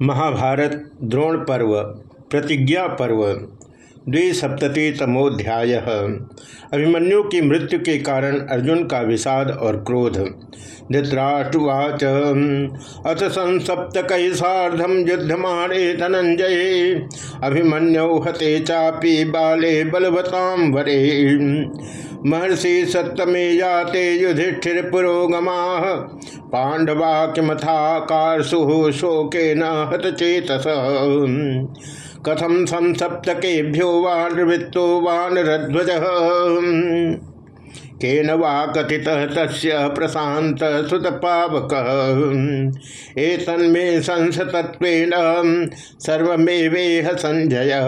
महाभारत द्रोण पर्व प्रतिज्ञा पर्व द्विसप्ततितमोध्याय अभिमन्यु की मृत्यु के कारण अर्जुन का विषाद और क्रोध। धृतराष्ट्रवाच अथ संसप्तक साधम युद्धमाणे धनंजय। अभिमन्यौ हते चापी बाले बलवताम वरे। महर्षि सप्तमे जाते युधिष्ठिर पुरोगमा। पांडवा किमथाकारसु शोके न हतचेतस। कथम संसप्तकेभ्यो वानवृत्तो वानरध्वज केन वा कथित तस्य प्रशांत सुत पावक एतन्मे संसतत्वेन सर्वमेवेह संजय।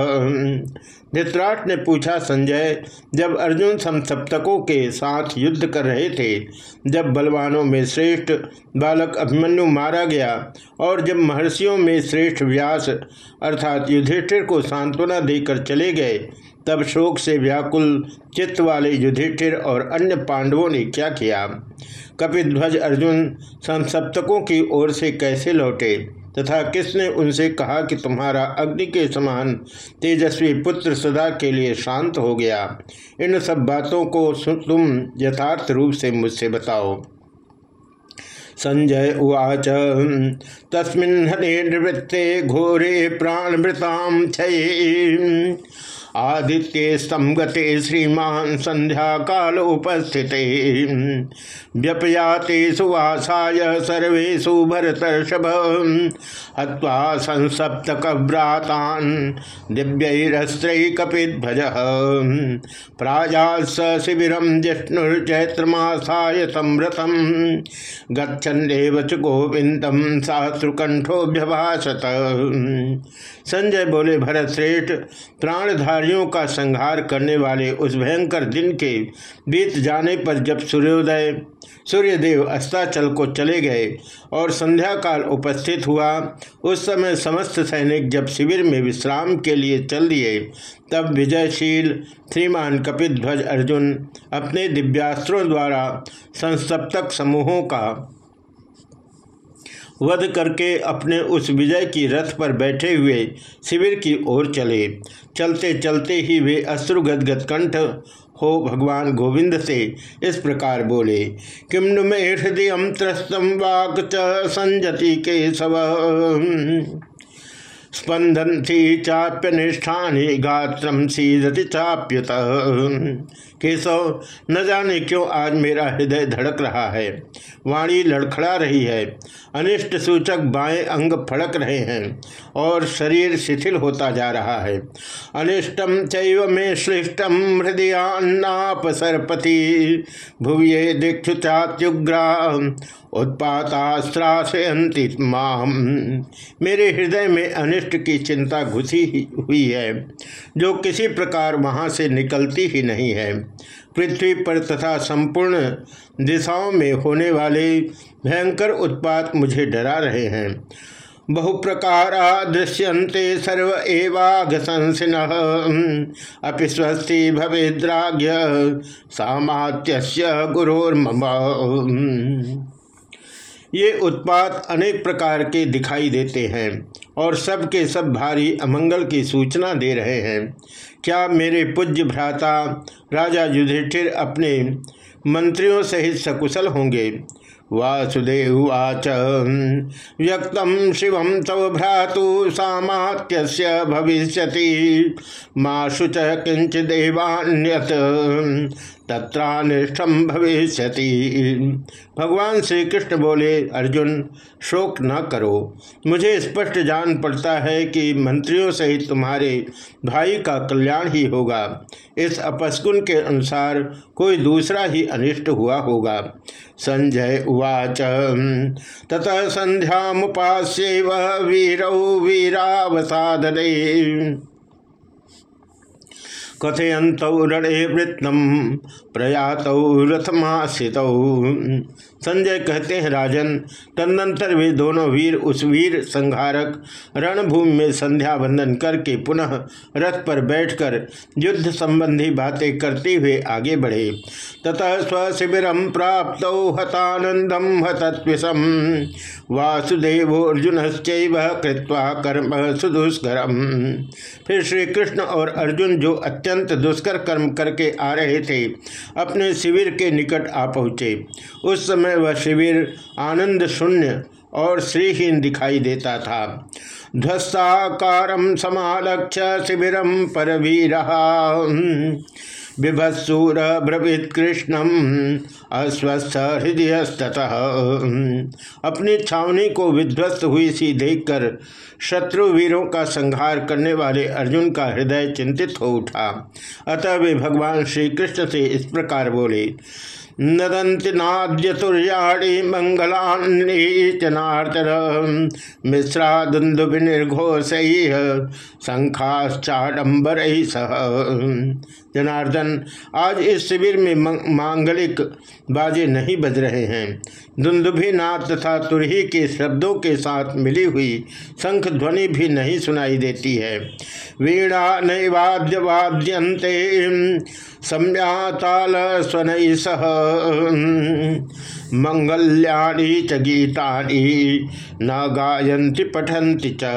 धृतराष्ट्र ने पूछा, संजय, जब अर्जुन समसप्तकों के साथ युद्ध कर रहे थे, जब बलवानों में श्रेष्ठ बालक अभिमन्यु मारा गया, और जब महर्षियों में श्रेष्ठ व्यास अर्थात युधिष्ठिर को सांत्वना देकर चले गए तब शोक से व्याकुल चित्त वाले युधिष्ठिर और अन्य पांडवों ने क्या किया? कपिध्वज अर्जुन संसप्तकों की ओर से कैसे लौटे? तथा किसने उनसे कहा कि तुम्हारा अग्नि के समान तेजस्वी पुत्र सदा के लिए शांत हो गया? इन सब बातों को तुम यथार्थ रूप से मुझसे बताओ। संजय उवाच, तस्मिन् हने निवृत्ते घोरे क्षय। आदित्य स्तंगते श्रीमान संध्या काल उपस्थित। व्यपयाते सुवासाय सर्वेशु भरतर्षभ। हवा संसप्तक व्रातान दिव्यस्त्रैकपिध्वज प्राजास शिविरम जिष्णुर्चैत्रमासाय संव्रतम। गच्छन्देव च संजय बोले, भरत श्रेष्ठ, प्राणधारियों का संहार करने वाले उस भयंकर दिन के बीत जाने पर जब सूर्योदय, सूर्यदेव अस्ताचल को चले गए और संध्या काल उपस्थित हुआ, उस समय समस्त सैनिक जब शिविर में विश्राम के लिए चल दिए, तब विजयशील, श्रीमान कपित ध्वज अर्जुन अपने दिव्यास्त्रों द्वारा संसप्तक समूहों का वध करके अपने उस विजय की रथ पर बैठे हुए शिविर की ओर चले। चलते चलते ही वे अश्रुगदगद कंठ हो भगवान गोविंद से इस प्रकार बोले किम में हृदय त्रस्तम वाक संजति के सव स्पंदन थी चाप्य निष्ठानी गात्रम सीधति चाप्युत। केशव, न जाने क्यों आज मेरा हृदय धड़क रहा है। वाणी लड़खड़ा रही है। अनिष्ट सूचक बाएँ अंग फड़क रहे हैं और शरीर शिथिल होता जा रहा है। अनिष्टम चैव में श्लिष्टम हृदयान्नापसरपति। भुविये दीक्षु चात्युग्रा उत्पातास्त्राशयंति माम। मेरे हृदय में अनिष्ट की चिंता घुसी हुई है, जो किसी प्रकार वहाँ से निकलती ही नहीं है। पृथ्वी पर तथा संपूर्ण दिशाओं में होने वाले भयंकर उत्पात मुझे डरा रहे हैं। बहुप्रकारा दृश्यन्ते सर्व एवाघ संसिन अपि स्वस्ति भवेद्राग्य सामात्यस्य गुरोर्मम। ये उत्पात अनेक प्रकार के दिखाई देते हैं और सबके सब भारी अमंगल की सूचना दे रहे हैं। क्या मेरे पूज्य भ्राता राजा युधिष्ठिर अपने मंत्रियों सहित सकुशल होंगे? वासुदेवाच व्यक्त शिव तव भ्रातु सामात्य भविष्य माँ शुच किंचिदेवान्यत तत्रानिष्ठम भविष्य भगवान श्री कृष्ण बोले, अर्जुन, शोक न करो। मुझे स्पष्ट जान पड़ता है कि मंत्रियों सहित तुम्हारे भाई का कल्याण ही होगा। इस अपस्कुन के अनुसार कोई दूसरा ही अनिष्ट हुआ होगा। संजय उवाच, ततः संध्या मुपास्य वीरौ वीरावसादने। कथयंत रणे वृत्तम प्रयात रथमाश्रित संजय कहते हैं, राजन, तदनंतर वे दोनों वीर, उस वीर संहारक रणभूमि में संध्या बंदन करके पुनः रथ पर बैठकर युद्ध संबंधी बातें करते हुए आगे बढ़े। ततः स्वशिविर प्राप्त हतानंदम हतत्विषम। वासुदेव अर्जुन कृत्वा कर्म सुदुष्करम। फिर श्री कृष्ण और अर्जुन जो अत्यंत दुष्कर कर्म करके आ रहे थे, अपने शिविर के निकट आ पहुँचे। उस समय वह शिविर आनंद शून्य और श्रीहीन दिखाई देता था। ध्वस्ताकारम समालक्ष्य शिविरम पर भी रहा बिभत्सूर ब्रवीत कृष्णम अस्वस्थ हृदय अपनी छावनी को विध्वस्त हुई सी देखकर शत्रु वीरों का संहार करने वाले अर्जुन का हृदय चिंतित हो उठा। अतः वे भगवान श्री कृष्ण से इस प्रकार बोले नदंति नाद्यतुर्याणी मंगलान्नार्तर मिश्रा दुंदुभिर्घोष शंखाश्चाडम्बर सह। जनार्दन, आज इस शिविर में मांगलिक बाजे नहीं बज रहे हैं। दुंदुभि नाथ तथा तुरही के शब्दों के साथ मिली हुई शंख ध्वनि भी नहीं सुनाई देती है। वीणा नैवाद्य वाद्यंते सम्याताल स्वन सह। मंगल्याणी च गीतानि न गायन्ति पठन्ति च।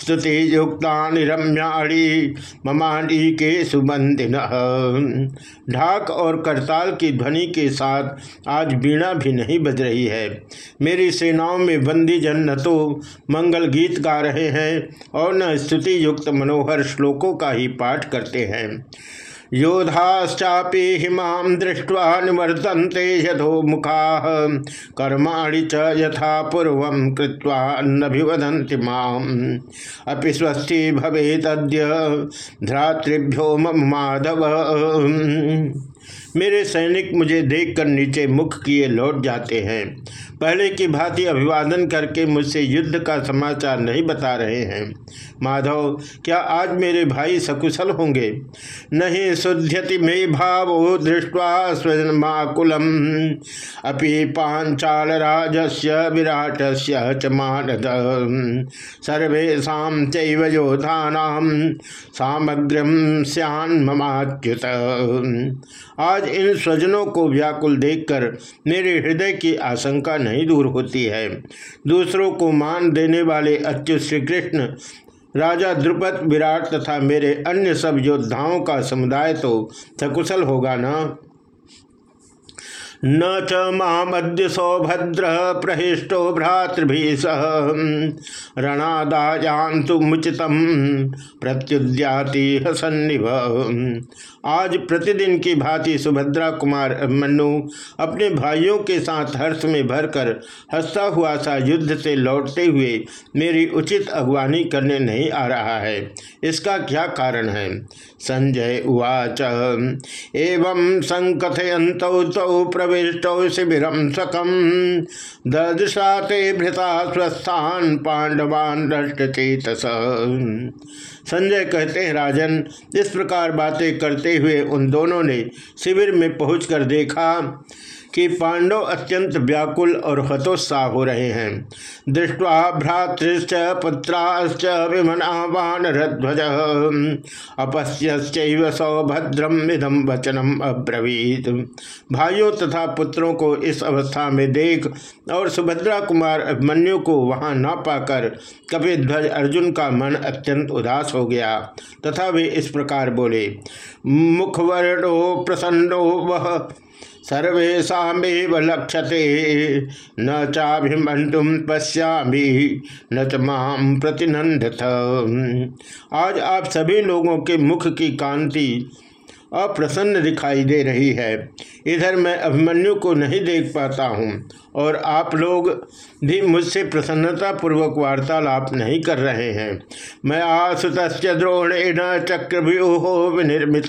स्तुति युक्तानि रम्याणी ममाणी के सुबंदिन ढाक और करताल की ध्वनि के साथ आज बीणा भी नहीं बज रही है। मेरी सेनाओं में बंदी जन न तो मंगल गीत गा रहे हैं और न स्तुति युक्त मनोहर श्लोकों का ही पाठ करते हैं। योधाश्चापि हिमा दृष्ट्वा निवर्तन्ते यथो मुखा। कर्मा च यथा पूर्व कृत्वा नभिवदन्ति माम्। अपि स्वस्ति भवेतद्य धरातृभ्यो मम माधव। मेरे सैनिक मुझे देखकर नीचे मुख किए लौट जाते हैं। पहले की भांति अभिवादन करके मुझसे युद्ध का समाचार नहीं बता रहे हैं। माधव, क्या आज मेरे भाई सकुशल होंगे? नहीं शुद्धति मे भावो दृष्टवा स्वजन्माकुलम। अपि पांचाल राजस्य विराट च मानद। सर्वेशा चोधानाम सामग्रम सियान ममाच्युत इन स्वजनों को व्याकुल देखकर मेरे हृदय की आशंका नहीं दूर होती है। दूसरों को मान देने वाले अच्युत श्री कृष्ण राजा द्रुपद विराट तथा मेरे अन्य सब योद्धाओं का समुदाय तो सकुशल होगा ना? न च मामद्य सौभद्र प्रहिष्टो भ्रातृभि सह। रणादायांतु मुचित प्रत्युद्याति हसन्निभ। आज प्रतिदिन की भांति सुभद्रा कुमार मनु अपने भाइयों के साथ हर्ष में भरकर हंसता हुआ सा युद्ध से लौटते हुए मेरी उचित अगवानी करने नहीं आ रहा है। इसका क्या कारण है? संजय उवाच। एवं संकथयत तौ प्रविष्ट शिविर सकम ददशा ते भृता स्वस्थान पांडवान चेतस संजय कहते हैं, राजन, इस प्रकार बातें करते हुए उन दोनों ने शिविर में पहुंचकर देखा। कि पांडव अत्यंत व्याकुल और हतोत्साह हो रहे हैं। दृष्टवा भ्रातृश्च, पुत्राश्च विमना वानरध्वज अपश्य सौभद्रम विधम वचनम अब्रवीत। भाइयों तथा पुत्रों को इस अवस्था में देख और सुभद्रा कुमार अभिमन्यु को वहाँ न पाकर कपिध्वज अर्जुन का मन अत्यंत उदास हो गया। तथा वे इस प्रकार बोले, मुखवर्णो, प्रसन्नो वह सर्वेशा लक्ष्यते न चाभिमंटुम पश्यामी, न च माम प्रतिनंदथ आज आप सभी लोगों के मुख की कांति अप्रसन्न दिखाई दे रही है। इधर मैं अभिमन्यु को नहीं देख पाता हूँ। और आप लोग भी मुझसे प्रसन्नता पूर्वक वार्तालाप नहीं कर रहे हैं। मैं आसुत द्रोणेन चक्रव्यूहो विनिर्मित।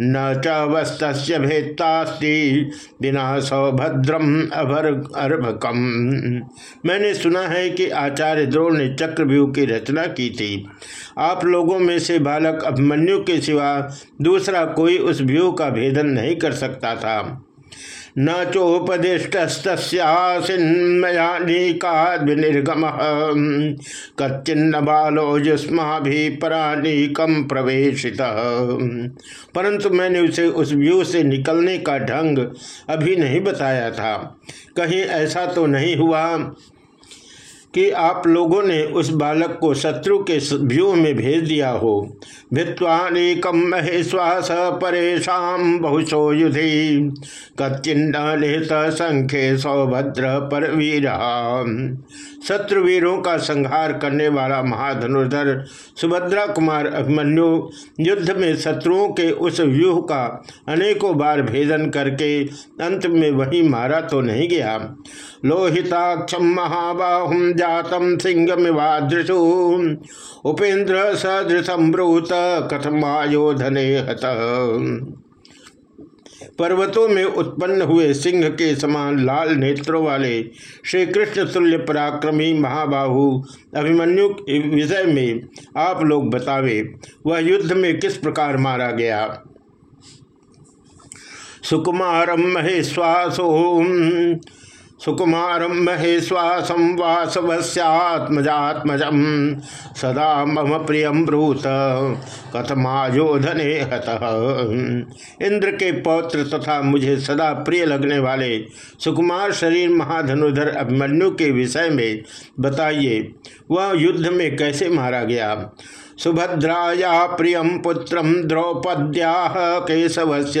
न च वस्त भेत्तास्ति बिना सौभद्रम अभर अर्भकम। मैंने सुना है कि आचार्य द्रोण ने चक्रव्यूह की रचना की थी। आप लोगों में से बालक अभिमन्यु के सिवा दूसरा कोई उस व्यूह का भेदन नहीं कर सकता था। न चोपदिष्टस्तस्यासिन्मयानीकाद्विनिर्गम। कच्चिन्न बालो जुस्मा भी परानीकम प्रवेशित। परंतु मैंने उसे उस व्यू से निकलने का ढंग अभी नहीं बताया था। कहीं ऐसा तो नहीं हुआ कि आप लोगों ने उस बालक को शत्रु के व्यूह में भेज दिया हो। भित्वानेकम महेश्वास परेशान बहुशो युधि। कच्चिन्नित संख्य सौभद्र पर वीर शत्रुवीरों का संहार करने वाला महाधनुर्धर सुभद्रा कुमार अभिमन्यु युद्ध में शत्रुओं के उस व्यूह का अनेकों बार भेदन करके अंत में वही मारा तो नहीं गया। लोहिताक्षम महाबाहुम जातम सिंह सिंहमिवादृशु। उपेन्द्र सदृशम ब्रूत कथमायोधने हत। पर्वतों में उत्पन्न हुए सिंह के समान लाल नेत्रों वाले श्री कृष्ण तुल्य पराक्रमी महाबाहु अभिमन्यु विषय में आप लोग बतावे, वह युद्ध में किस प्रकार मारा गया? सुकुमारम महेश्वासो सुकुमारम महेश्वासम वासवस्यात्मजात्मजम सदा मम प्रियम ब्रूत कथमायोधने हत इंद्र के पौत्र तथा मुझे सदा प्रिय लगने वाले सुकुमार शरीर महाधनुधर अभिमन्यु के विषय में बताइए, वह युद्ध में कैसे मारा गया? सुभद्राया प्रिय पुत्र द्रौपद्या केशव से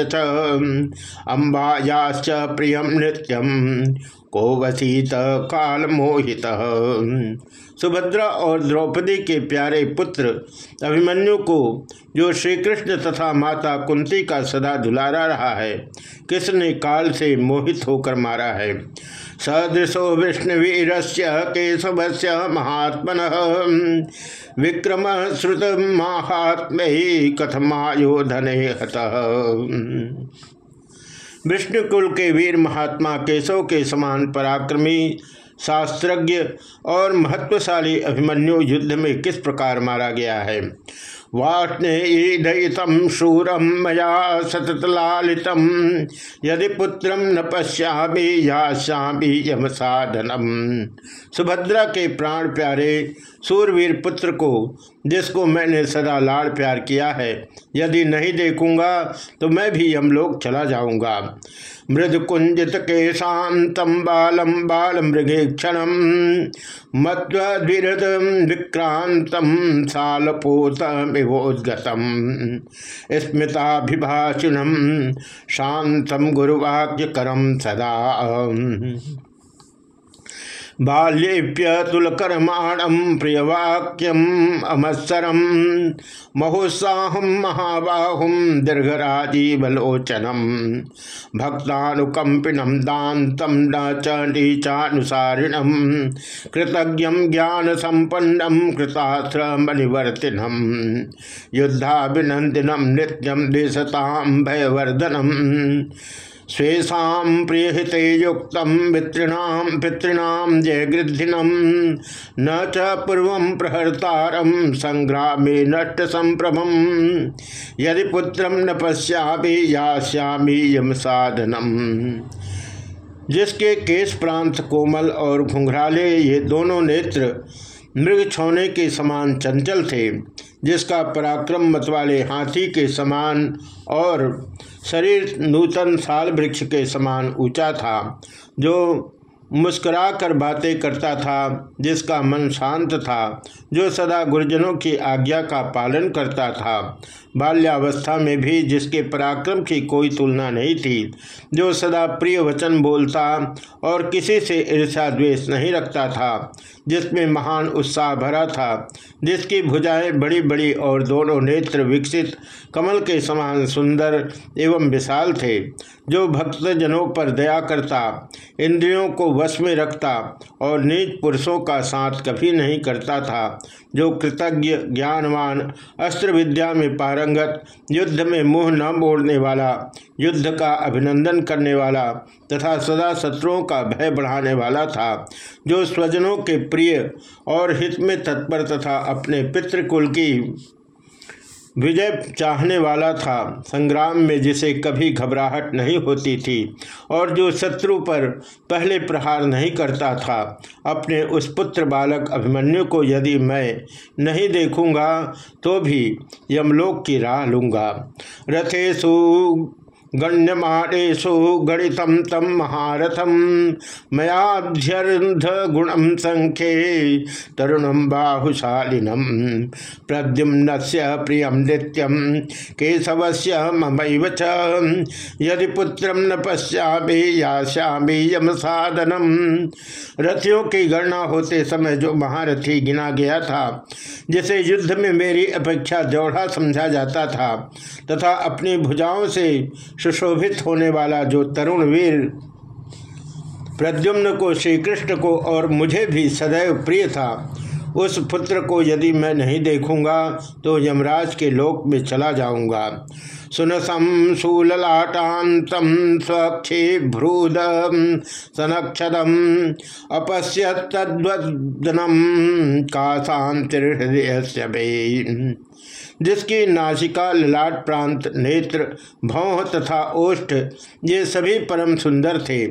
अम्बायाश्च प्रिय नृत्यम। को वसीत काल मोहित। सुभद्रा और द्रौपदी के प्यारे पुत्र अभिमन्यु को, जो श्री कृष्ण तथा माता कुंती का सदा दुलारा रहा है, किसने काल से मोहित होकर मारा है? सदृशो विष्णुवीर से केशव से महात्मन। विक्रम श्रुत महात्म कथमायोधन हत। विष्णुकुल के वीर महात्मा केशव के समान पराक्रमी, शास्त्रज्ञ और महत्वशाली अभिमन्यु युद्ध में किस प्रकार मारा गया है? वाष्णेदयितम शूरम मया सतत लालितम यदि पुत्रम न याश्यामी यम साधनम। सुभद्रा के प्राण प्यारे सूरवीर पुत्र को जिसको मैंने सदा लाड़ प्यार किया है, यदि नहीं देखूँगा तो मैं भी यमलोक चला जाऊँगा। मृद कुंजित के शांतम बालम बाल मृगे क्षण विक्रांतम सालपोत विभोदगतम स्मृताभिभाषिणम शांतम गुरुवाक्य करम सदा। बाल्येप्यतुलकर्माणम प्रियवाक्यम अमत्सरम महोत्साहम महाबाहुम दीर्घराजीवलोचनम भक्तानुकंपिनम दातम न नीचानुसारिणम कृतज्ञ ज्ञान संपन्नम कृताश्र मणिवर्तिनम युद्धाभिनंदिनम नित्यम देशताम भयवर्धनम स्वेशा प्रियहित युक्त पितृणाम पितृणाम जय गृद्धिनम न च पूर्व प्रहर्तारम संग्रामे नष्ट संप्रभम यदि पुत्रम न पश्यामी, यास्यामी यम साधनम जिसके केश प्रांत कोमल और घुंघराले, ये दोनों नेत्र मृग छोने के समान चंचल थे, जिसका पराक्रम मत वाले हाथी के समान और शरीर नूतन साल वृक्ष के समान ऊँचा था, जो मुस्करा कर बातें करता था, जिसका मन शांत था, जो सदा गुरुजनों की आज्ञा का पालन करता था। बाल्यावस्था में भी जिसके पराक्रम की कोई तुलना नहीं थी, जो सदा प्रिय वचन बोलता और किसी से ईर्षा द्वेष नहीं रखता था, जिसमें महान उत्साह भरा था, जिसकी भुजाएँ बड़ी बड़ी और दोनों नेत्र विकसित, कमल के समान सुंदर एवं विशाल थे, जो भक्तजनों पर दया करता, इंद्रियों को वश में रखता और नीच पुरुषों का साथ कभी नहीं करता था, जो कृतज्ञ, ज्ञानवान, अस्त्र विद्या में पारंगत युद्ध में मुँह न मोड़ने वाला, युद्ध का अभिनंदन करने वाला तथा सदा शत्रुओं का भय बढ़ाने वाला था, जो स्वजनों के प्रिय और हित में तत्पर तथा अपने पितृकुल की विजय चाहने वाला था। संग्राम में जिसे कभी घबराहट नहीं होती थी और जो शत्रु पर पहले प्रहार नहीं करता था। अपने उस पुत्र बालक अभिमन्यु को यदि मैं नहीं देखूँगा तो भी यमलोक की राह लूँगा। रथेशु गण्यमाणेशु गणित तम महारथम मयाध्यर्ध गुणम संख्ये तरुणम बाहुशालिनम प्रद्युम्न से प्रिय नृत्यम केशव से मम यदि पुत्र न पश्यामी याश्यामी यम साधनम रथियों की गणना होते समय जो महारथी गिना गया था, जिसे युद्ध में मेरी अपेक्षा जौढ़ा समझा जाता था, तथा अपनी भुजाओं से सुशोभित होने वाला जो तरुण वीर प्रद्युम्न को श्री कृष्ण को और मुझे भी सदैव प्रिय था, उस पुत्र को यदि मैं नहीं देखूँगा तो यमराज के लोक में चला जाऊँगा। सुनसम शूललाटातम स्वक्षे भ्रूद सनक्षदम अपश्य तद्वदनम का शांतिर्हृदय जिसकी नासिका, ललाट प्रांत, नेत्र, भौह तथा ओष्ठ, ये सभी परम सुंदर थे।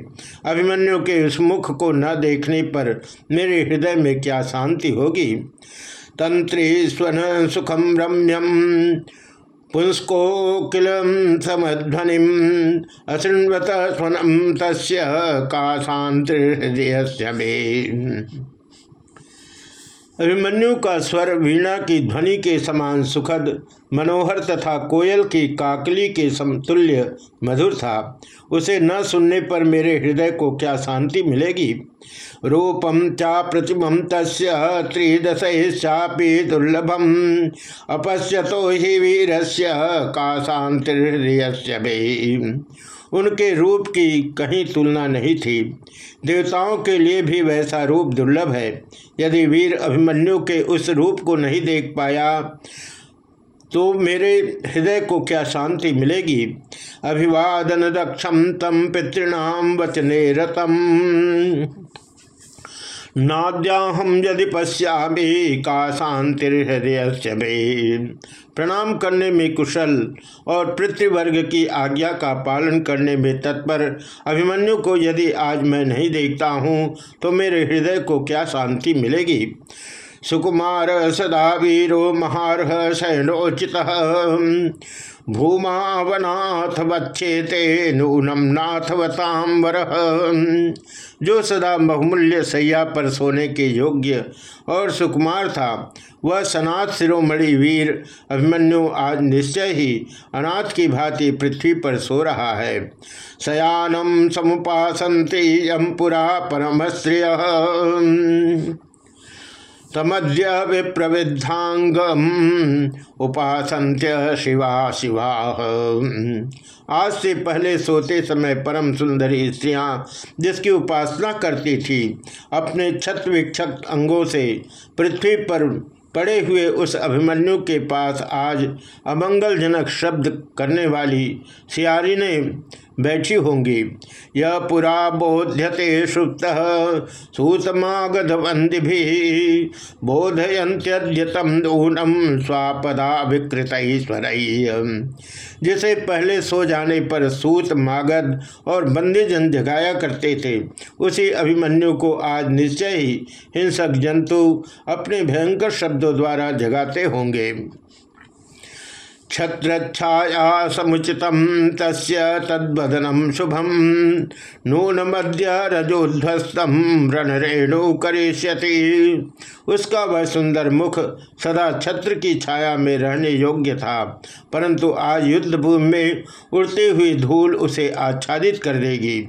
अभिमन्यु के उस मुख को न देखने पर मेरे हृदय में क्या शांति होगी? तंत्री स्वन सुखम रम्यम पुंस्को किल समध्वनि असृण्वत स्वनम तस् का शांति अभिमन्यु का स्वर वीणा की ध्वनि के समान सुखद, मनोहर तथा कोयल की काकली के समतुल्य मधुर था। उसे न सुनने पर मेरे हृदय को क्या शांति मिलेगी? रूपम चा प्रतिम तस् त्रिदशापि दुर्लभम अपश्यतो ही वीर का शांति उनके रूप की कहीं तुलना नहीं थी। देवताओं के लिए भी वैसा रूप दुर्लभ है। यदि वीर अभिमन्यु के उस रूप को नहीं देख पाया तो मेरे हृदय को क्या शांति मिलेगी? अभिवादन दक्षम तम पितृणाम वचने रतम। नाद्याहम यदि पश्यामी का शांतिर्हृदय प्रणाम करने में कुशल और पृथ्वीवर्ग की आज्ञा का पालन करने में तत्पर अभिमन्यु को यदि आज मैं नहीं देखता हूँ तो मेरे हृदय को क्या शांति मिलेगी? सुकुमार सदा वीरो महारह शयनोचित। भूमावनाथ वच्छेते नूनम नाथवतांबर जो सदा बहुमूल्य सैया पर सोने के योग्य और सुकुमार था, वह सनाथ शिरोमणि वीर अभिमन्यु आज निश्चय ही अनाथ की भांति पृथ्वी पर सो रहा है। शयानम समुपासंति यम पुरा परमश्रिय तमद्य विप्रविद्धांगम उपासंत्य शिवा शिवा। आज से पहले सोते समय परम सुंदरी स्त्रियाँ जिसकी उपासना करती थी, अपने छत विक्षत अंगों से पृथ्वी पर पड़े हुए उस अभिमन्यु के पास आज अमंगलजनक शब्द करने वाली सियारी ने बैठी होंगी। यह पुरा बोध्यते सुप्त सूतमागधवंदि बोधयंत्यतम दूनम स्वापदा विकृत जिसे पहले सो जाने पर सूत, मागध और बंदीजन जगाया करते थे, उसी अभिमन्यु को आज निश्चय ही हिंसक जंतु अपने भयंकर शब्दों द्वारा जगाते होंगे। छत्रछाया समुचित तस् तद्वदनम शुभम नून मध्य रजोध्वस्तम रणरेणु करिष्यति उसका वह सुंदर मुख सदा छत्र की छाया में रहने योग्य था, परंतु आज युद्ध भूमि में उड़ती हुई धूल उसे आच्छादित कर देगी।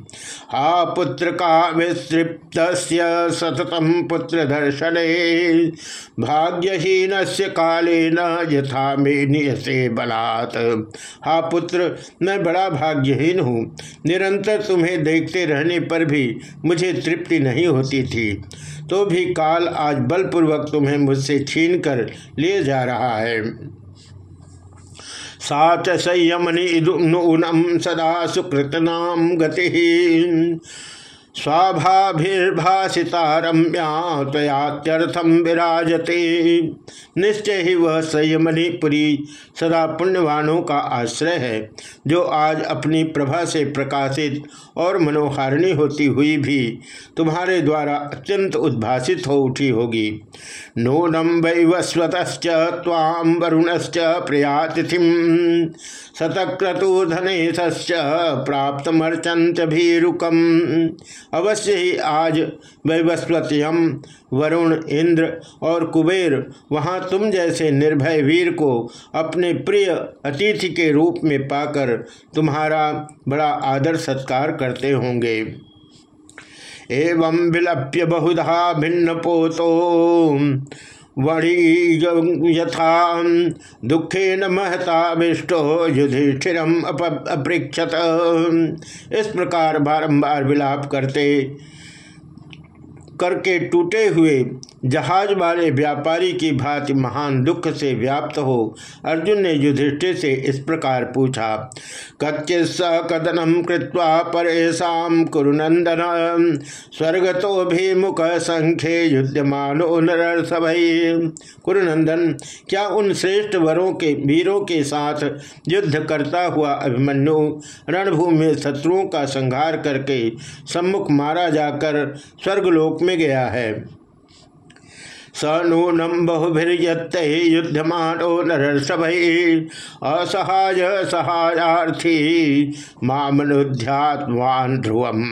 हा पुत्र का विस्तृप्त सततम पुत्र दर्शन भाग्यहीन काले न यथा में नियसे बलात्। हा पुत्र, मैं बड़ा भाग्यहीन हूँ। निरंतर तुम्हें देखते रहने पर भी मुझे तृप्ति नहीं होती थी। तो भी काल आज बलपूर्वक तुम्हें मुझसे छीन कर ले जा रहा है। साच संयमनी नूनम सदा सुकृत नाम गति स्वाभाभिर्भाषिता रम्या तयात्यर्थम विराजते। निश्चय ही वह संयमनीपुरी सदा पुण्यवानों का आश्रय है, जो आज अपनी प्रभा से प्रकाशित और मनोहारिणी होती हुई भी तुम्हारे द्वारा अत्यंत उद्भासित हो उठी होगी। नूनम वैवस्वत ताम वरुणश्च प्रियातिथि शतक्रतुधनेश प्राप्त मर्चंत भीरुकम। अवश्य ही आज वैवस्वत्यम वरुण, इंद्र और कुबेर वहाँ तुम जैसे निर्भय वीर को अपने प्रिय अतिथि के रूप में पाकर तुम्हारा बड़ा आदर सत्कार करते होंगे। एवं विलप्य बहुधा भिन्न पोतो वणी यथा दुखे न महता विष्टो युधिष्ठिर अपृक्षत इस प्रकार बारंबार विलाप करते, करके टूटे हुए जहाज़ वाले व्यापारी की भांति महान दुख से व्याप्त हो, अर्जुन ने युधिष्ठिर से इस प्रकार पूछा, कच्चित स कदनम कृत्वा परेशा कुरुनंदन स्वर्ग तो भी मुख संख्य युद्धमानो नर सभई कुरुनंदन क्या उन श्रेष्ठ वरों के, वीरों के साथ युद्ध करता हुआ अभिमन्यु, रणभूमि में शत्रुओं का संहार करके सम्मुख मारा जाकर स्वर्गलोक में गया है? स नूनम बहुभिर्यत युद्धमानो नरसभै। असहाय सहायार्थी मामनुध्यात्मान ध्रुवम।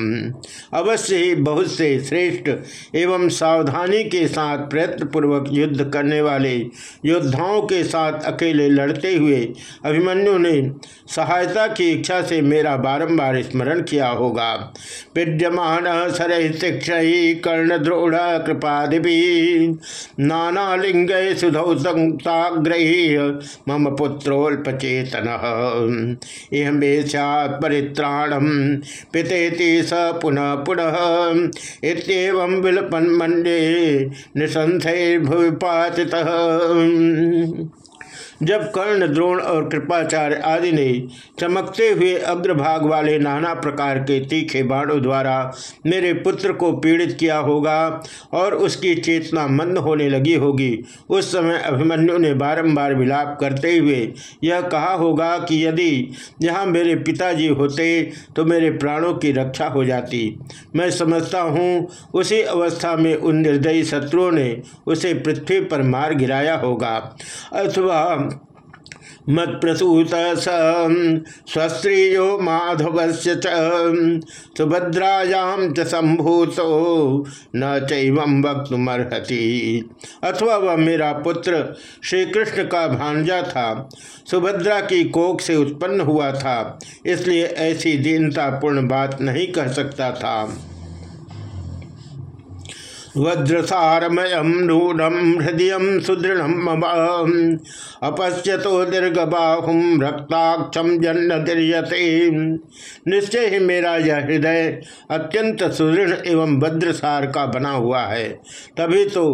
अवश्य ही बहुत से श्रेष्ठ एवं सावधानी के साथ प्रयत्न पूर्वक युद्ध करने वाले योद्धाओं के साथ अकेले लड़ते हुए अभिमन्यु ने सहायता की इच्छा से मेरा बारंबार स्मरण किया होगा। विद्यमान सर शिक्षी कर्ण द्रोड़ कृपादि नानालिंग सुधौताग्रही मम पुत्रोल्पचेतन। इहमेशात परित्राणम पितेति स पुनः पुनः। इतम विलपन मंडे निसंशैर्भुविपातितः जब कर्ण, द्रोण और कृपाचार्य आदि ने चमकते हुए अग्रभाग वाले नाना प्रकार के तीखे बाणों द्वारा मेरे पुत्र को पीड़ित किया होगा और उसकी चेतना मंद होने लगी होगी, उस समय अभिमन्यु ने बारंबार विलाप करते हुए यह कहा होगा कि यदि यहाँ मेरे पिताजी होते तो मेरे प्राणों की रक्षा हो जाती। मैं समझता हूँ, उसी अवस्था में उन निर्दयी शत्रुओं ने उसे पृथ्वी पर मार गिराया होगा। अथवा मत प्रसूत स्वस्त्रीयो माधव से सुभद्रायाम च संभूतो न चैवम वक्तुमर्हति। अथवा वह मेरा पुत्र श्री कृष्ण का भांजा था, सुभद्रा की कोख से उत्पन्न हुआ था, इसलिए ऐसी दीनतापूर्ण बात नहीं कह सकता था। वज्रसारमयम नूनम हृदय सुदृढ़ अपश्यतो दीर्घ बाहुम रक्ताक्षम जन्न निश्चय ही मेरा यह हृदय अत्यंत सुदृढ़ एवं वज्रसार का बना हुआ है। तभी तो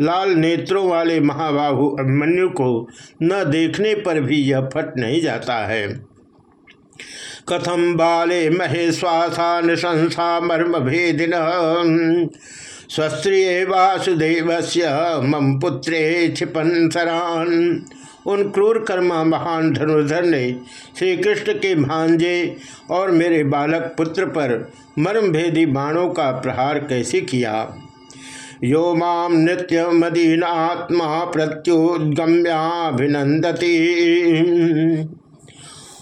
लाल नेत्रों वाले महाबाहु अभिमन्यु को न देखने पर भी यह फट नहीं जाता है। कथम बाले महेश्वासा निशंसा मर्म भेदिन। स्वस्त्रिय वासुदेव से मम पुत्रे क्षिपन सरान उन क्रूर कर्मा महान धनुर्धर ने श्री कृष्ण के भांजे और मेरे बालक पुत्र पर मर्म भेदी बाणों का प्रहार कैसे किया? यो माम नित्य मदीनात्मा प्रत्युद्गम्याभिनंदती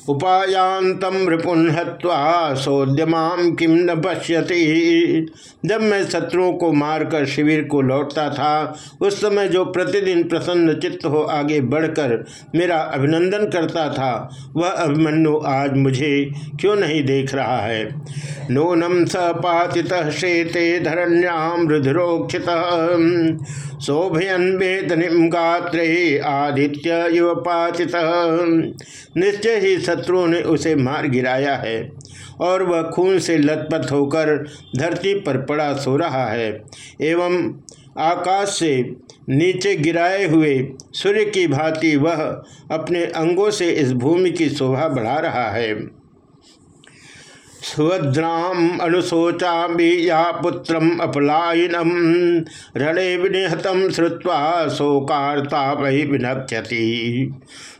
उपायांतम रिपुन हत्वा सोद्यमाम किम न पश्यति। जब मैं शत्रुओं को मारकर शिविर को लौटता था, उस समय जो प्रतिदिन प्रसन्न चित्त हो आगे बढ़कर मेरा अभिनंदन करता था, वह अभिमन्यु आज मुझे क्यों नहीं देख रहा है? नूनम सपाति शेते धरण्याम रुद्रोक्षित शोभयन वेदनिम गात्रे आदित्य युव निश्चय ही शत्रुओं ने उसे मार गिराया है और वह खून से लथपथ होकर धरती पर पड़ा सो रहा है। एवं आकाश से नीचे गिराए हुए सूर्य की भांति वह अपने अंगों से इस भूमि की शोभा बढ़ा रहा है। सुभद्राम अनुशोचा या पुत्रम अपलायनम रणें विनिहतम श्रुवा शोकार्ता वही विनक्षति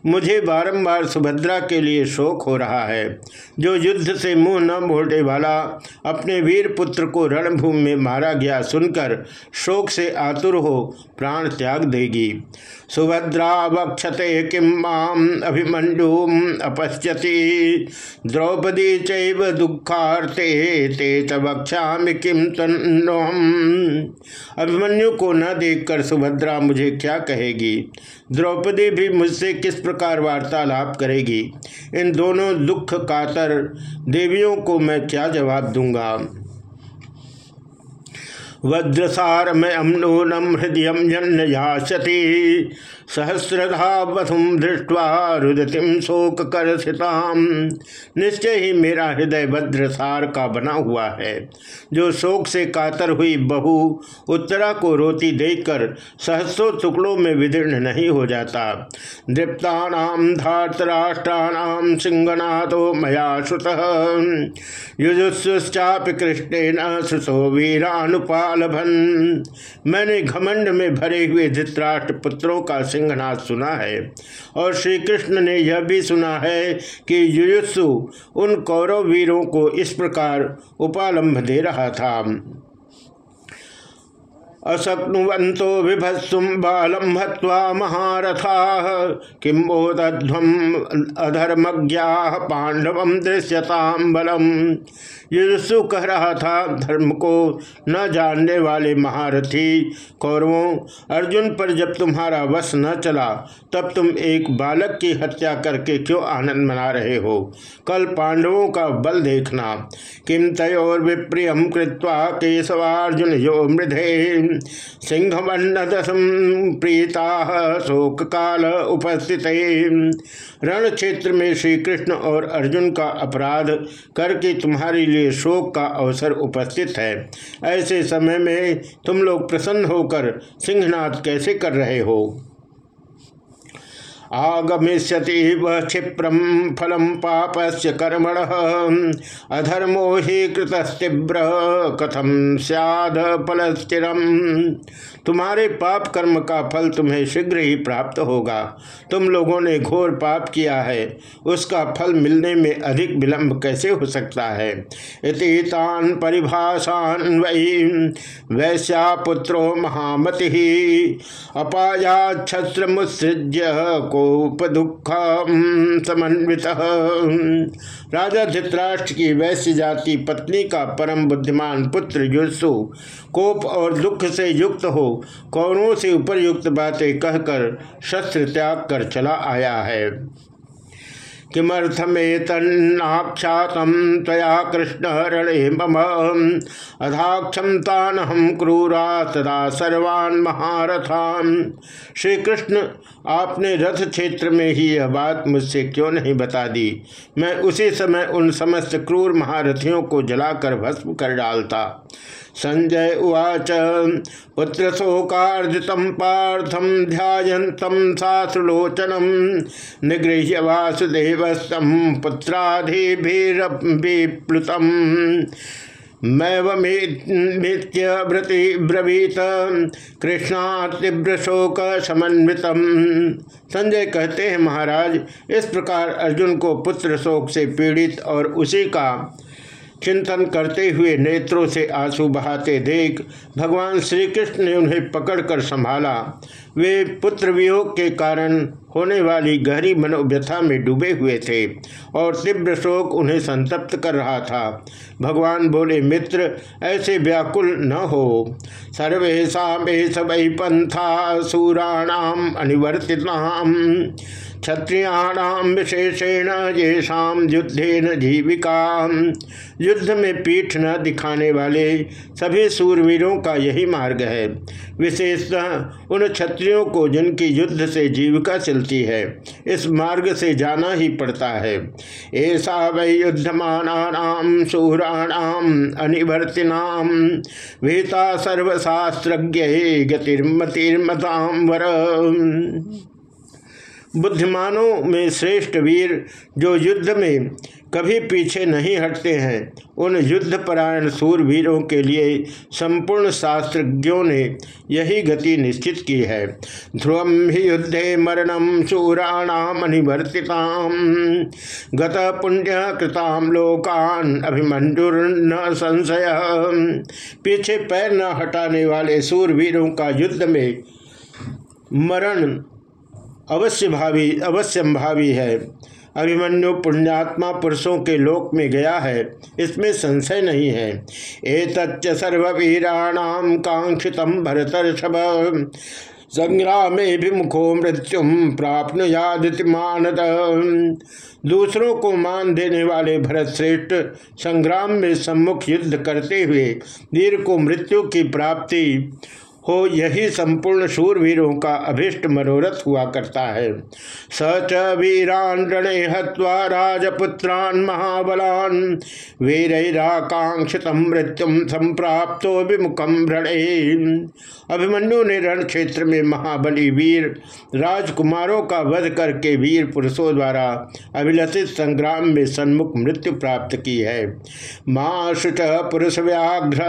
मुझे बारंबार सुभद्रा के लिए शोक हो रहा है। जो युद्ध से मुँह न मोड़ने वाला, अपने वीर पुत्र को रणभूमि में मारा गया सुनकर शोक से आतुर हो प्राण त्याग देगी। सुभद्रा वक्षते किम अभिमंडुम अपश्यति। द्रौपदी चैव दुखार्ते, ते वक्षा किम तन्नोहम अभिमन्यु को न देखकर सुभद्रा मुझे क्या कहेगी? द्रौपदी भी मुझसे किस प्रकार वार्तालाप करेगी? इन दोनों दुख कातर देवियों को मैं क्या जवाब दूँगा? वज्रसार वज्रसारमयम नम हृदय जन्याशति सहस्रधा वसुम दृष्टवा रुदतिम शोक कर निश्चय ही मेरा हृदय भद्रसार का बना हुआ है। जो शोक से कातर हुई बहु, उत्तरा को रोती देखकर सहस्रों टुकड़ों में विदीर्ण नहीं हो जाता। दृप्तानाम धातराष्ट्राणाम सिंहनाथो मया श्रुत युजुस्चाप कृष्ण श्रुतो वीरानुपालभन। मैंने घमंड में भरे हुए धृतराष्ट्र पुत्रों का सिंहनाथ सुना है और श्री कृष्ण ने यह भी सुना है कि युयुत्सु उन कौरव वीरों को इस प्रकार उपालंभ दे रहा था। अशक्नुवंतो विभत्सुम बालम हत्वा महारथा किंबोधध्वम अधर्मज्ञा पांडव दृश्यताम बलम। युजस्सु कह रहा था, धर्म को न जानने वाले महारथी कौरवों, अर्जुन पर जब तुम्हारा वश न चला, तब तुम एक बालक की हत्या करके क्यों आनंद मना रहे हो? कल पांडवों का बल देखना। किम तयोर विप्रियम कृत्वा केशवार्जुन यो मृधे। सिंहमन्नदसम प्रीता शोक काल उपस्थित। रण क्षेत्र में श्री कृष्ण और अर्जुन का अपराध करके तुम्हारे लिए शोक का अवसर उपस्थित है। ऐसे समय में तुम लोग प्रसन्न होकर सिंहनाथ कैसे कर रहे हो? आगमिष्यति क्षिप्रम फलम पापस्य कर्मण। अधर्मो ही कृतस्तीव्र कथम सद फल स्थिरम तुम्हारे पाप कर्म का फल तुम्हें शीघ्र ही प्राप्त होगा। तुम लोगों ने घोर पाप किया है। उसका फल मिलने में अधिक विलंब कैसे हो सकता है? इतितान परिभाषान वही वैश्या पुत्रो महामति। अपाया छत्र मुत्सृज्य कोप दुख समन्वित। राजा धित्राष्ट्र की वैश्य जाति, पत्नी का परम बुद्धिमान पुत्र युसु, कोप और दुख से युक्त हो कौरों से उपरयुक्त बातें कहकर शस्त्र त्याग कर चला आया है। किमर्थमेतन्नाख्यात तया कृष्ण रणे मम अधाक्षम तानहम क्रूरा तदा सर्वान् महारथान। श्री कृष्ण आपने रथ क्षेत्र में ही यह बात मुझसे क्यों नहीं बता दी? मैं उसी समय उन समस्त क्रूर महारथियों को जलाकर भस्म कर डालता। संजय उवाच। पुत्र शोकार्जितम पार्थम ध्यायन्तम सासुलोचनम निगृह्य वासुदेवस्तम पुत्राधिप्लुतम मैवमित्य व्रति ब्रवीत कृष्णा तीव्र शोक समन्वित संजय कहते हैं, महाराज, इस प्रकार अर्जुन को पुत्र शोक से पीड़ित और उसी का चिंतन करते हुए नेत्रों से आँसू बहाते देख भगवान श्री कृष्ण ने उन्हें पकड़कर संभाला। वे पुत्र वियोग के कारण होने वाली गहरी मनोव्यथा में डूबे हुए थे और तीव्र शोक उन्हें संतप्त कर रहा था। भगवान बोले, मित्र, ऐसे व्याकुल न हो। सर्वेशा सब पंथा सूराणाम अनिवर्तिताम क्षत्रियाणाम विशेषेण युद्धे न जीविका। युद्ध में पीठ न दिखाने वाले सभी सूरवीरों का यही मार्ग है। विशेषतः उन क्षत्रियों को जिनकी युद्ध से जीविका चलती है, इस मार्ग से जाना ही पड़ता है। ऐसा वै युद्धमानाम शूराणाम अनिवर्तिनाम वेता सर्वशास्त्रज्ञ गतिर्मतिर्मताम वर। बुद्धिमानों में श्रेष्ठ वीर जो युद्ध में कभी पीछे नहीं हटते हैं। उन युद्धपरायण सूरवीरों के लिए संपूर्ण शास्त्रज्ञों ने यही गति निश्चित की है। ध्रुवम ही युद्धे मरणम शूराणाम अनिवर्तिताम गत पुण्य कृताम लोकान अभिमंजुर्न संशय। पीछे पैर न हटाने वाले सूरवीरों का युद्ध में मरण अवश्य भावी अवश्यम भावी है। अभिमन्यु पुण्यात्मा पुरुषों के लोक में गया है, इसमें संशय नहीं है। एतच्च कांक्षित भरतर्षभ। संग्रामे विमुखो मृत्यु प्राप्त यादित मानद दूसरों को मान देने वाले भरत श्रेष्ठ संग्राम में सम्मुख युद्ध करते हुए, वीर को मृत्यु की प्राप्ति हो, यही संपूर्ण शूरवीरों का अभिष्ट मनोरथ हुआ करता है। स च वीरान रणे हवा राजपुत्रान महाबलान वीरकांक्षित मृत्युम संप्राप्तो विमुखम रणे अभिमन्यु ने रण क्षेत्र में महाबली वीर राजकुमारों का वध करके वीर पुरुषों द्वारा अभिलषित संग्राम में सन्मुख मृत्यु प्राप्त की है। माँ शुच पुरुष व्याघ्र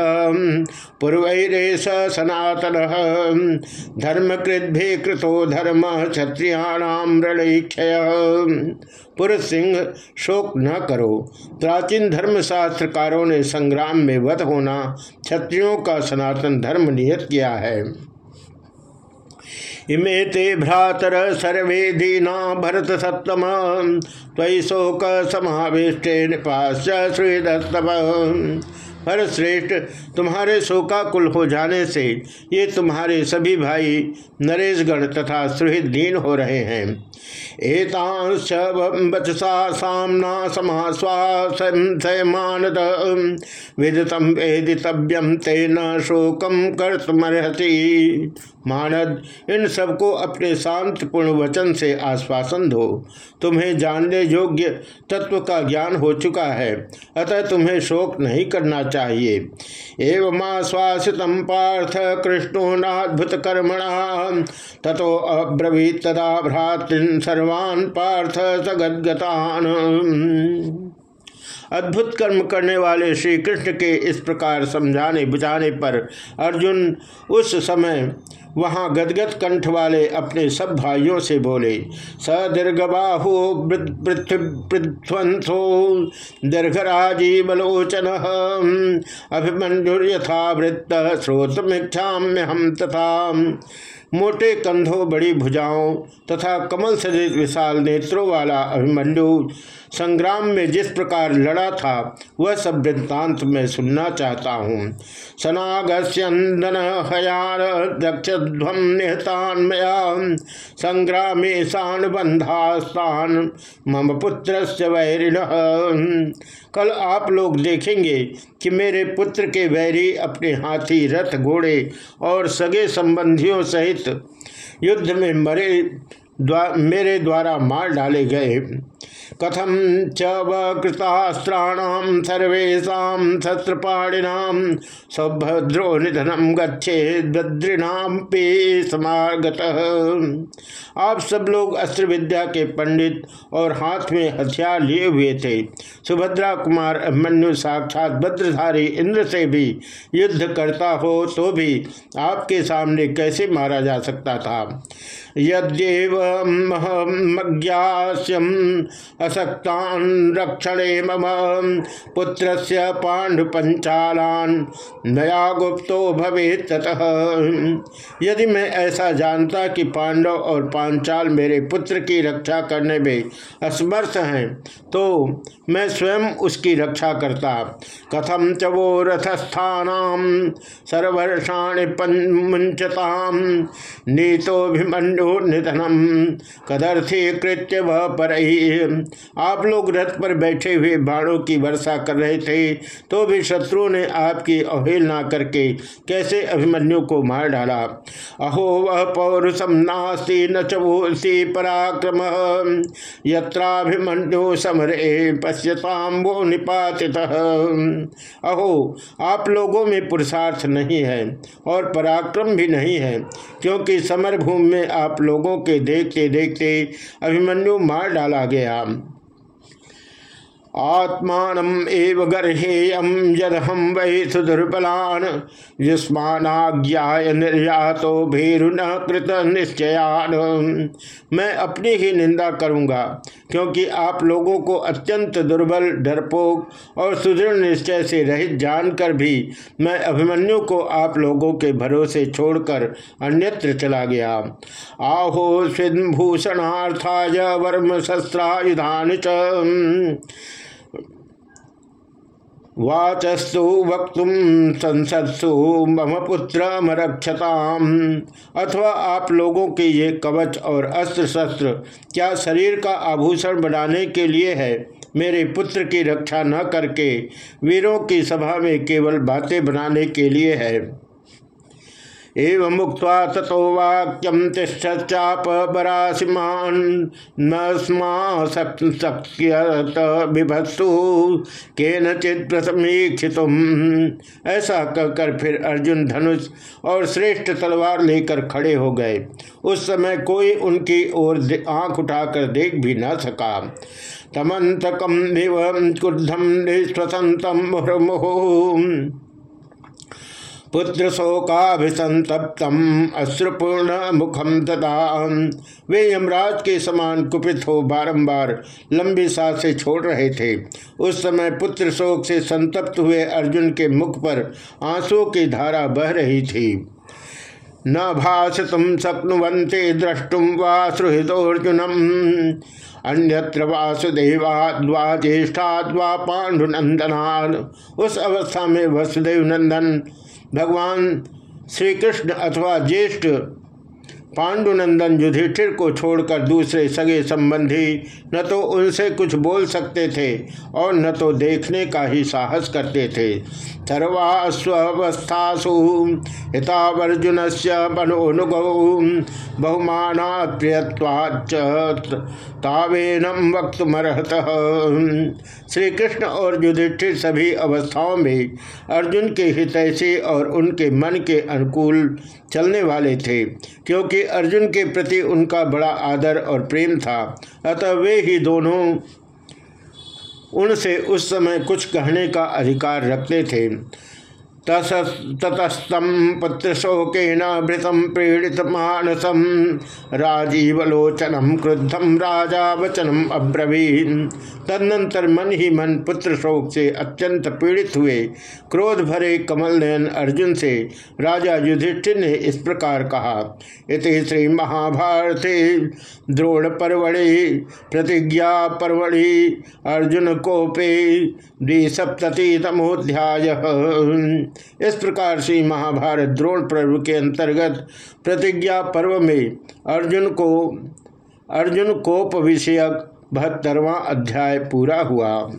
पूर्वरेश सनातन धर्मकृद्भि कृतो धर्म क्षत्रियाणाम रणक्षय पुरुष सिंह शोक न करो। प्राचीन धर्मशास्त्रकारों ने संग्राम में वध होना क्षत्रियों का सनातन धर्म नियत किया है। इमे ते भ्रातर सर्वे दीना भरत सप्तम तय शोक समाविष्टे निपाश्च श्रीदत्तम। हर श्रेष्ठ तुम्हारे शोकाकुल हो जाने से ये तुम्हारे सभी भाई नरेशगढ़ तथा सुहृद दीन हो रहे हैं। एतांश वचसा सामना समाश्वासमानद विदतम वेदितव्यम तेना शोकम कर्तमर्हति। मानद इन सबको अपने शांतपूर्ण वचन से आश्वासन दो। तुम्हें जानने योग्य तत्व का ज्ञान हो चुका है, अतः तुम्हें शोक नहीं करना चाहिए। एवं आश्वासित पार्थ कृष्णो नाद्भुत कर्मणा तथो अब्रवीत तदा भ्रातृन सर्वान् पार्थ सगदगतान। अद्भुत कर्म करने वाले श्री कृष्ण के इस प्रकार समझाने बुझाने पर अर्जुन उस समय वहाँ गदगद कंठ वाले अपने सब भाइयों से बोले स दीर्घबाहु पृथ्वंसो दीर्घराजीवलोचन अभिमंजुर्यथावृत्त श्रोतमीक्षाम्य हम तथा मोटे कंधों, बड़ी भुजाओं तथा कमल सदित विशाल नेत्रों वाला अभिमन्यु संग्राम में जिस प्रकार लड़ा था, वह सब वृत्तांत में सुनना चाहता हूँ। सनागस्यंदन हयार दक्षध्वम निहतान मया, संग्रामे बंधास्तान मम पुत्र वैरिण कल आप लोग देखेंगे कि मेरे पुत्र के वैरी अपने हाथी रथ घोड़े और सगे संबंधियों सहित युद्ध में मरे द्वा, मेरे द्वारा मार डाले गए। कथम च वकृतास्त्राणाम सर्वेशा शस्त्रपाणिनाम सौभद्रो निधनम गच्छे बद्रीनाम पे समागत। आप सब लोग अस्त्र विद्या के पंडित और हाथ में हथियार लिए हुए थे। सुभद्रा कुमार अभिमन्यु साक्षात भद्रधारी इंद्र से भी युद्ध करता हो तो भी आपके सामने कैसे मारा जा सकता था? मज्ञास्यम असक्तान रक्षणे मम पुत्र से पांडुपंचालान नया गुप्तो भवे ततः। यदि मैं ऐसा जानता कि पांडव और पांचाल मेरे पुत्र की रक्षा करने में असमर्थ हैं तो मैं स्वयं उसकी रक्षा करता। कथम च वो रथस्थान सर्वर्षाण मुंचताम नीतोभिमंडो निधनम कदर्थी कृत्य वह पर आप लोग रथ पर बैठे हुए बाणों की वर्षा कर रहे थे तो भी शत्रुओं ने आपकी अवहेलना करके कैसे अभिमन्यु को मार डाला? अहो, वह पौरुषम नास्ती, न चोसी पराक्रम। यत्राभिमन्यु समरे पश्यताम वो अहो, आप लोगों में पुरुषार्थ नहीं है और पराक्रम भी नहीं है, क्योंकि समर भूमि में आप लोगों के देखते देखते अभिमन्यु मार डाला गया। um, आत्मान एव गर्हेयम यदहम वै सुदुर्बलान। युष्माज्ञाय निर्यातो न कृत निश्चयान। मैं अपनी ही निंदा करूँगा, क्योंकि आप लोगों को अत्यंत दुर्बल, डरपोक और सुदृढ़ निश्चय से रहित जानकर भी मैं अभिमन्यु को आप लोगों के भरोसे छोड़कर अन्यत्र चला गया। आहो स्विभूषणार्थाय वर्म शस्त्रायुधान च। वाचस्तु वक्त संसत्सु मम पुत्र मरक्षताम अथवा आप लोगों के ये कवच और अस्त्र शस्त्र क्या शरीर का आभूषण बनाने के लिए है? मेरे पुत्र की रक्षा न करके वीरों की सभा में केवल बातें बनाने के लिए है। एवं मुक्त तथो वाक्यम तिष्ठाप बरासिमान न स्मा विभत्सु के नचित प्रसमीक्षित ऐसा कहकर फिर अर्जुन, धनुष और श्रेष्ठ तलवार लेकर खड़े हो गए। उस समय कोई उनकी ओर आँख उठाकर देख भी न सका। तमंतकम क्रुद्धम निस्वसंतम मुहुर्मुहु पुत्र शोकाभिसंतप्तम अश्रुपूर्ण मुखम तथा वे यमराज के समान कुपित हो बारंबार लंबी साँसें छोड़ रहे थे। उस समय पुत्र शोक से संतप्त हुए अर्जुन के मुख पर आंसुओं की धारा बह रही थी। न भाषितुम शक्नुवंते द्रष्टुम वा सुहृदोर्जुनम अन्यत्र वासुदेवाद्वा ज्येष्ठाद्वा पांडुनंदनाद उस अवस्था में वसुदेव नंदन भगवान श्री कृष्ण अथवा ज्येष्ठ पांडुनंदन युधिष्ठिर को छोड़कर दूसरे सगे संबंधी न तो उनसे कुछ बोल सकते थे और न तो देखने का ही साहस करते थे। सर्वास्वस्थासु हितावर्जुन से मनोनुगौ बहुमाना प्रियवाच तावेनम वक्तमर्हत। श्री कृष्ण और युधिष्ठिर सभी अवस्थाओं में अर्जुन के हितैषी और उनके मन के अनुकूल चलने वाले थे, क्योंकि अर्जुन के प्रति उनका बड़ा आदर और प्रेम था। अतः वे ही दोनों उनसे उस समय कुछ कहने का अधिकार रखते थे। ततस्तम पुत्र शोकेन भृतम पीड़ित मानसम राजीवलोचनम क्रुद्धम राजा वचनम अब्रवीन। तदनंतर मन ही मन पुत्र शोक से अत्यंत पीड़ित हुए। क्रोध भरे कमल नयन अर्जुन से राजा युधिष्ठिर ने इस प्रकार कहा, इति श्री महाभारते द्रोण परवड़ि, प्रतिज्ञा परवड़ि, अर्जुन कोपे द्विसप्ततितमोध्याय इस प्रकार से महाभारत द्रोण पर्व के अंतर्गत प्रतिज्ञा पर्व में अर्जुन को, अर्जुन कोप विषयक बहत्तरवा अध्याय पूरा हुआ।